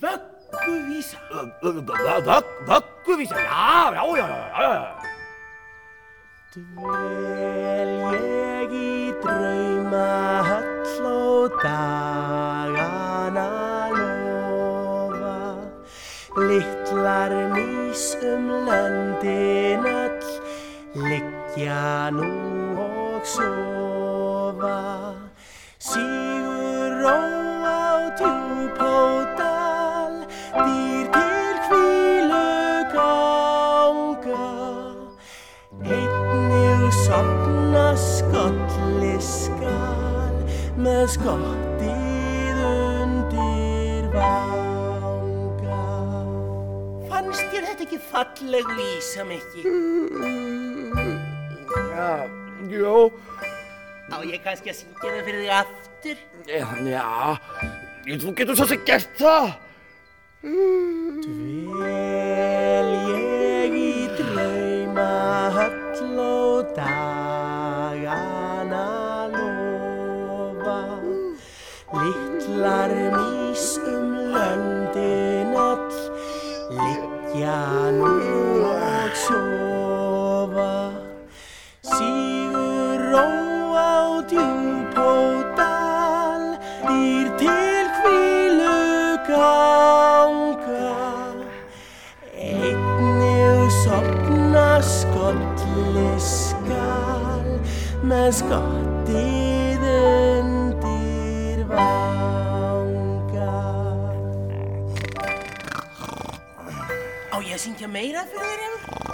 Vögguvísa. Vögguvísa, já, já, já, já. Dvel ég í drauma höll og dagana lofa Littlar mís um löndin öll liggja nú og sofa skal með skottið undir vanga. Fannst þér þetta ekki falleg vísa, Mikki? Já, jú, Á ég kannski að syngja það fyrir þig aftur? já, já, þú getur svo sem gert það. Dvel Littlar mís um löndin öll liggja nú og sofa. Sígur ró á djúpódal dýr til hvílu ganga Einnig sopna skolli skal með skottið Á ég að syngja meira fyrir þér, Emil?